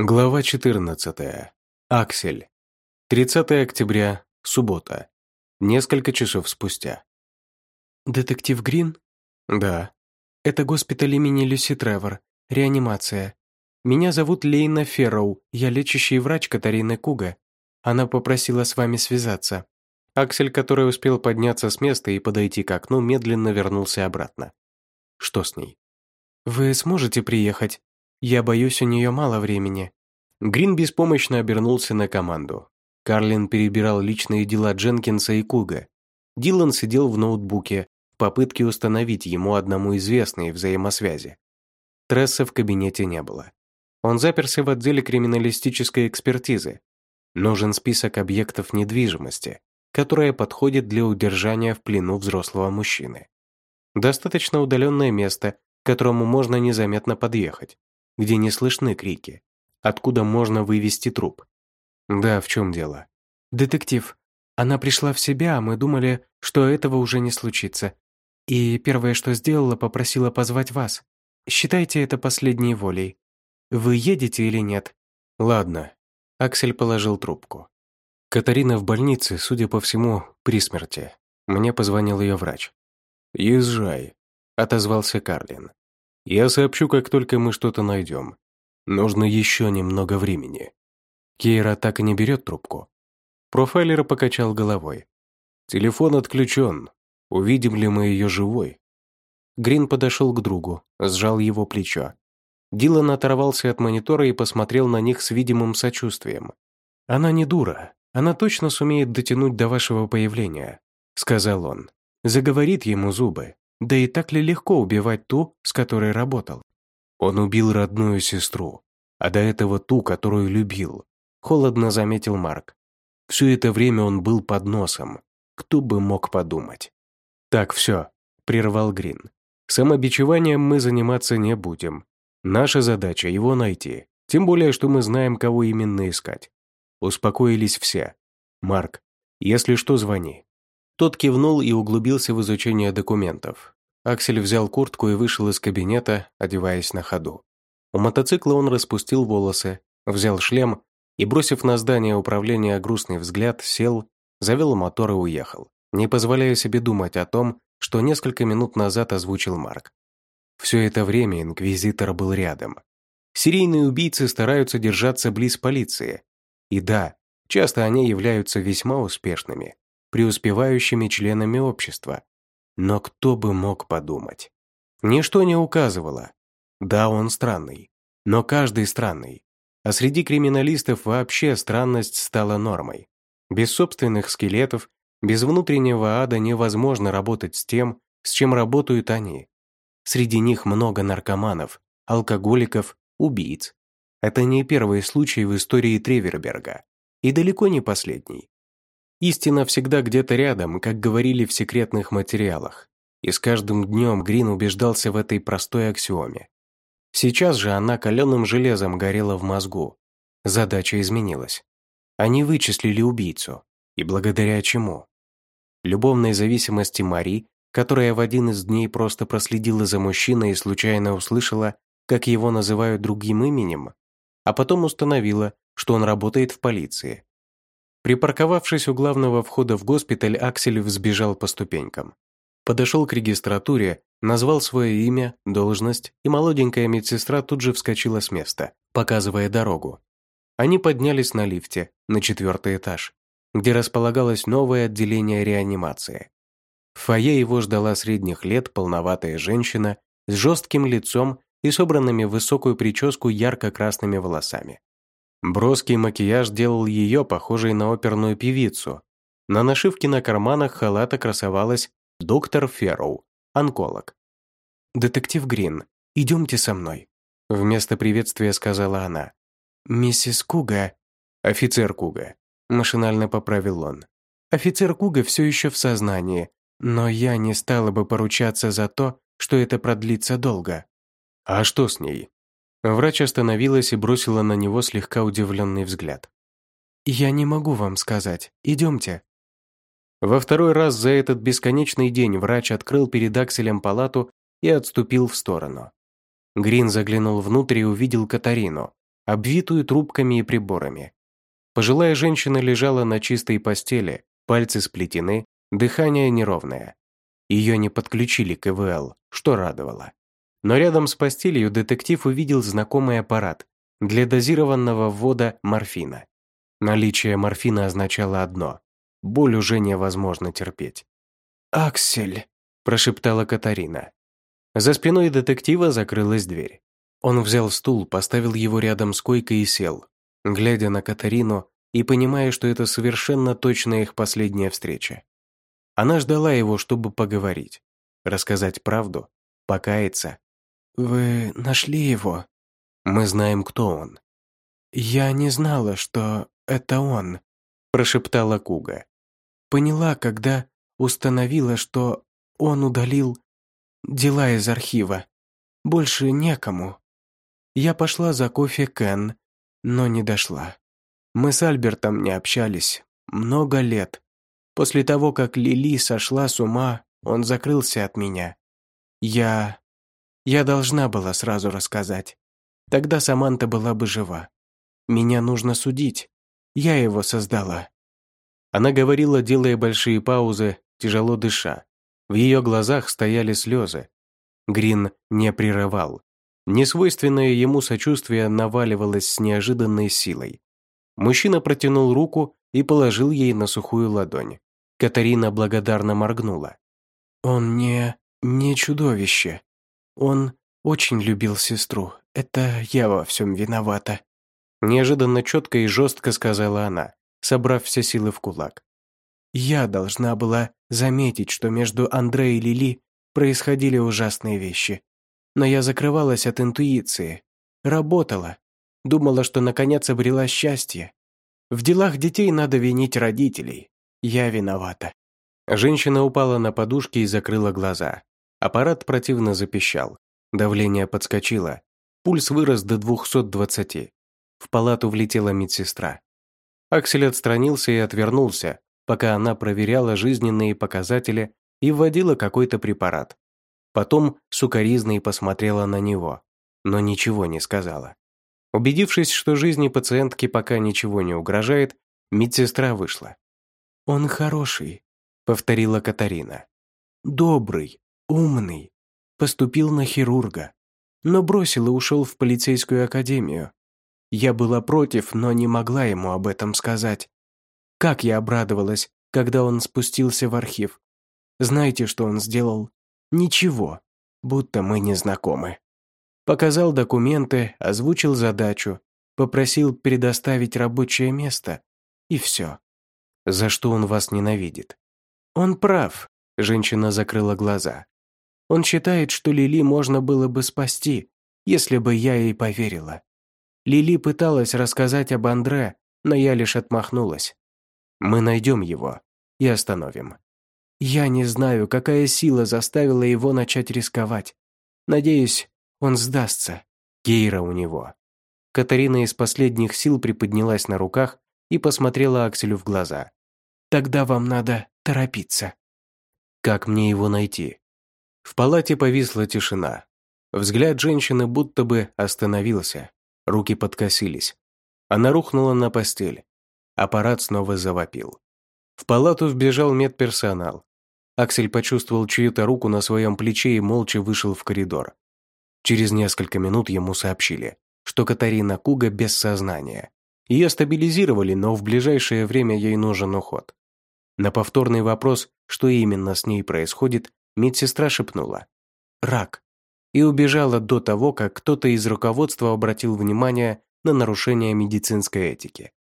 Глава 14. Аксель. 30 октября, суббота. Несколько часов спустя. «Детектив Грин?» Да. «Это госпиталь имени Люси Тревор. Реанимация. Меня зовут Лейна Ферроу, я лечащий врач Катарины Куга. Она попросила с вами связаться». Аксель, который успел подняться с места и подойти к окну, медленно вернулся обратно. Что с ней? «Вы сможете приехать? Я боюсь, у нее мало времени». Грин беспомощно обернулся на команду. Карлин перебирал личные дела Дженкинса и Куга. Дилан сидел в ноутбуке в попытке установить ему одному известные взаимосвязи. Тресса в кабинете не было. Он заперся в отделе криминалистической экспертизы. Нужен список объектов недвижимости, которая подходит для удержания в плену взрослого мужчины. Достаточно удаленное место, к которому можно незаметно подъехать, где не слышны крики, откуда можно вывести труп. Да, в чем дело? «Детектив, она пришла в себя, а мы думали, что этого уже не случится. И первое, что сделала, попросила позвать вас. Считайте это последней волей. Вы едете или нет?» «Ладно». Аксель положил трубку. Катарина в больнице, судя по всему, при смерти. Мне позвонил ее врач. «Езжай», — отозвался Карлин. «Я сообщу, как только мы что-то найдем. Нужно еще немного времени. Кейра так и не берет трубку. Профайлер покачал головой. Телефон отключен. Увидим ли мы ее живой? Грин подошел к другу, сжал его плечо. Дилан оторвался от монитора и посмотрел на них с видимым сочувствием. «Она не дура. Она точно сумеет дотянуть до вашего появления», — сказал он. «Заговорит ему зубы. Да и так ли легко убивать ту, с которой работал? Он убил родную сестру, а до этого ту, которую любил. Холодно заметил Марк. Все это время он был под носом. Кто бы мог подумать? Так, все, прервал Грин. Самобичеванием мы заниматься не будем. Наша задача его найти. Тем более, что мы знаем, кого именно искать. Успокоились все. Марк, если что, звони. Тот кивнул и углубился в изучение документов. Аксель взял куртку и вышел из кабинета, одеваясь на ходу. У мотоцикла он распустил волосы, взял шлем и, бросив на здание управления грустный взгляд, сел, завел мотор и уехал, не позволяя себе думать о том, что несколько минут назад озвучил Марк. Все это время инквизитор был рядом. Серийные убийцы стараются держаться близ полиции. И да, часто они являются весьма успешными, преуспевающими членами общества, но кто бы мог подумать? Ничто не указывало. Да, он странный. Но каждый странный. А среди криминалистов вообще странность стала нормой. Без собственных скелетов, без внутреннего ада невозможно работать с тем, с чем работают они. Среди них много наркоманов, алкоголиков, убийц. Это не первый случай в истории Треверберга. И далеко не последний. Истина всегда где-то рядом, как говорили в секретных материалах. И с каждым днем Грин убеждался в этой простой аксиоме. Сейчас же она каленым железом горела в мозгу. Задача изменилась. Они вычислили убийцу. И благодаря чему? Любовной зависимости Мари, которая в один из дней просто проследила за мужчиной и случайно услышала, как его называют другим именем, а потом установила, что он работает в полиции. Припарковавшись у главного входа в госпиталь, Аксель взбежал по ступенькам. Подошел к регистратуре, назвал свое имя, должность, и молоденькая медсестра тут же вскочила с места, показывая дорогу. Они поднялись на лифте, на четвертый этаж, где располагалось новое отделение реанимации. В фойе его ждала средних лет полноватая женщина с жестким лицом и собранными в высокую прическу ярко-красными волосами. Броский макияж делал ее похожей на оперную певицу. На нашивке на карманах халата красовалась «Доктор Ферроу, онколог». «Детектив Грин, идемте со мной», — вместо приветствия сказала она. «Миссис Куга...» «Офицер Куга», — машинально поправил он. «Офицер Куга все еще в сознании, но я не стала бы поручаться за то, что это продлится долго». «А что с ней?» Врач остановилась и бросила на него слегка удивленный взгляд. «Я не могу вам сказать. Идемте». Во второй раз за этот бесконечный день врач открыл перед Акселем палату и отступил в сторону. Грин заглянул внутрь и увидел Катарину. обвитую трубками и приборами. Пожилая женщина лежала на чистой постели, пальцы сплетены, дыхание неровное. Ее не подключили к ИВЛ, что радовало. Но рядом с постелью детектив увидел знакомый аппарат для дозированного ввода морфина. Наличие морфина означало одно – боль уже невозможно терпеть. «Аксель», – прошептала Катарина. За спиной детектива закрылась дверь. Он взял стул, поставил его рядом с койкой и сел, глядя на Катарину и понимая, что это совершенно точно их последняя встреча. Она ждала его, чтобы поговорить, рассказать правду, покаяться. «Вы нашли его?» «Мы знаем, кто он». «Я не знала, что это он», – прошептала Куга. «Поняла, когда установила, что он удалил дела из архива. Больше некому. Я пошла за кофе Кен, но не дошла. Мы с Альбертом не общались. Много лет. После того, как Лили сошла с ума, он закрылся от меня. Я... Я должна была сразу рассказать. Тогда Саманта была бы жива. Меня нужно судить. Я его создала. Она говорила, делая большие паузы, тяжело дыша. В ее глазах стояли слезы. Грин не прерывал. Несвойственное ему сочувствие наваливалось с неожиданной силой. Мужчина протянул руку и положил ей на сухую ладонь. Катарина благодарно моргнула. «Он не... не чудовище. Он очень любил сестру. Это я во всем виновата». Неожиданно четко и жестко сказала она, собрав все силы в кулак. «Я должна была заметить, что между Андре и Лили происходили ужасные вещи. Но я закрывалась от интуиции. Работала. Думала, что наконец обрела счастье. В делах детей надо винить родителей. Я виновата». Женщина упала на подушки и закрыла глаза. Аппарат противно запищал. Давление подскочило. Пульс вырос до 220. В палату влетела медсестра. Аксель отстранился и отвернулся, пока она проверяла жизненные показатели и вводила какой-то препарат. Потом сукоризной посмотрела на него, но ничего не сказала. Убедившись, что жизни пациентки пока ничего не угрожает, медсестра вышла. «Он хороший», — повторила Катарина. «Добрый, умный. Поступил на хирурга, но бросил и ушел в полицейскую академию. Я была против, но не могла ему об этом сказать. Как я обрадовалась, когда он спустился в архив. Знаете, что он сделал? Ничего, будто мы не знакомы. Показал документы, озвучил задачу, попросил предоставить рабочее место, и все. За что он вас ненавидит? Он прав, женщина закрыла глаза. Он считает, что Лили можно было бы спасти, если бы я ей поверила. Лили пыталась рассказать об Андре, но я лишь отмахнулась. Мы найдем его и остановим. Я не знаю, какая сила заставила его начать рисковать. Надеюсь, он сдастся. Гейра у него. Катарина из последних сил приподнялась на руках и посмотрела Акселю в глаза. «Тогда вам надо торопиться». «Как мне его найти?» В палате повисла тишина. Взгляд женщины будто бы остановился. Руки подкосились. Она рухнула на постель. Аппарат снова завопил. В палату вбежал медперсонал. Аксель почувствовал чью-то руку на своем плече и молча вышел в коридор. Через несколько минут ему сообщили, что Катарина Куга без сознания. Ее стабилизировали, но в ближайшее время ей нужен уход. На повторный вопрос, что именно с ней происходит, медсестра шепнула «Рак» и убежала до того, как кто-то из руководства обратил внимание на нарушение медицинской этики.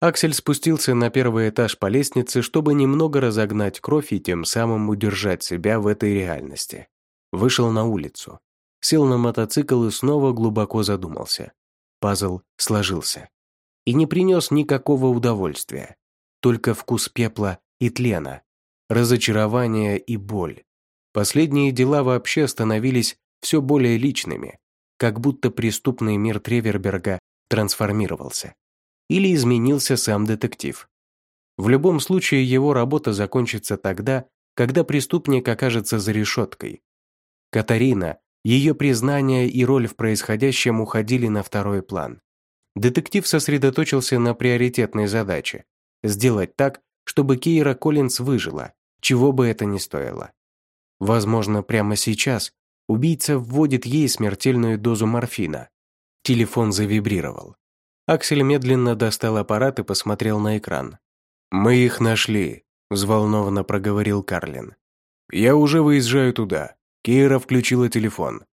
Аксель спустился на первый этаж по лестнице, чтобы немного разогнать кровь и тем самым удержать себя в этой реальности. Вышел на улицу. Сел на мотоцикл и снова глубоко задумался. Пазл сложился. И не принес никакого удовольствия. Только вкус пепла и тлена, разочарование и боль. Последние дела вообще становились все более личными, как будто преступный мир Треверберга трансформировался или изменился сам детектив. В любом случае его работа закончится тогда, когда преступник окажется за решеткой. Катарина, ее признание и роль в происходящем уходили на второй план. Детектив сосредоточился на приоритетной задаче – сделать так, чтобы Кейра Коллинз выжила, чего бы это ни стоило. Возможно, прямо сейчас убийца вводит ей смертельную дозу морфина. Телефон завибрировал. Аксель медленно достал аппарат и посмотрел на экран. «Мы их нашли», – взволнованно проговорил Карлин. «Я уже выезжаю туда». Кейра включила телефон.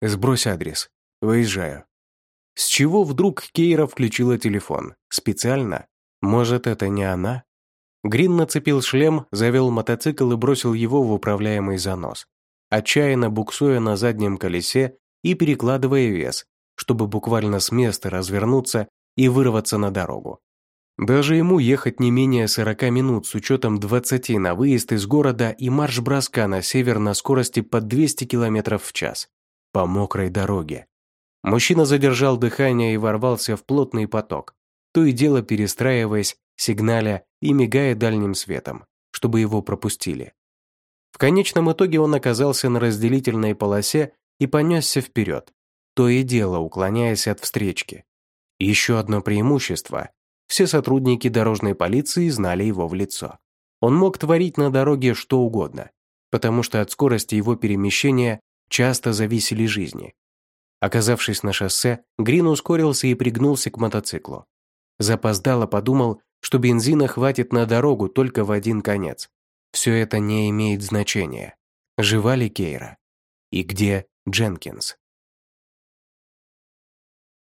«Сбрось адрес. Выезжаю». С чего вдруг Кейра включила телефон? Специально? Может, это не она? Грин нацепил шлем, завел мотоцикл и бросил его в управляемый занос, отчаянно буксуя на заднем колесе и перекладывая вес, чтобы буквально с места развернуться и вырваться на дорогу. Даже ему ехать не менее 40 минут с учетом 20 на выезд из города и марш-броска на север на скорости под 200 км в час. По мокрой дороге. Мужчина задержал дыхание и ворвался в плотный поток, то и дело перестраиваясь, сигналя и мигая дальним светом, чтобы его пропустили. В конечном итоге он оказался на разделительной полосе и понесся вперед, то и дело уклоняясь от встречки. Еще одно преимущество все сотрудники дорожной полиции знали его в лицо. Он мог творить на дороге что угодно, потому что от скорости его перемещения часто зависели жизни. Оказавшись на шоссе, Грин ускорился и пригнулся к мотоциклу. Запоздало подумал, что бензина хватит на дорогу только в один конец. Все это не имеет значения. Жива ли Кейра? И где Дженкинс?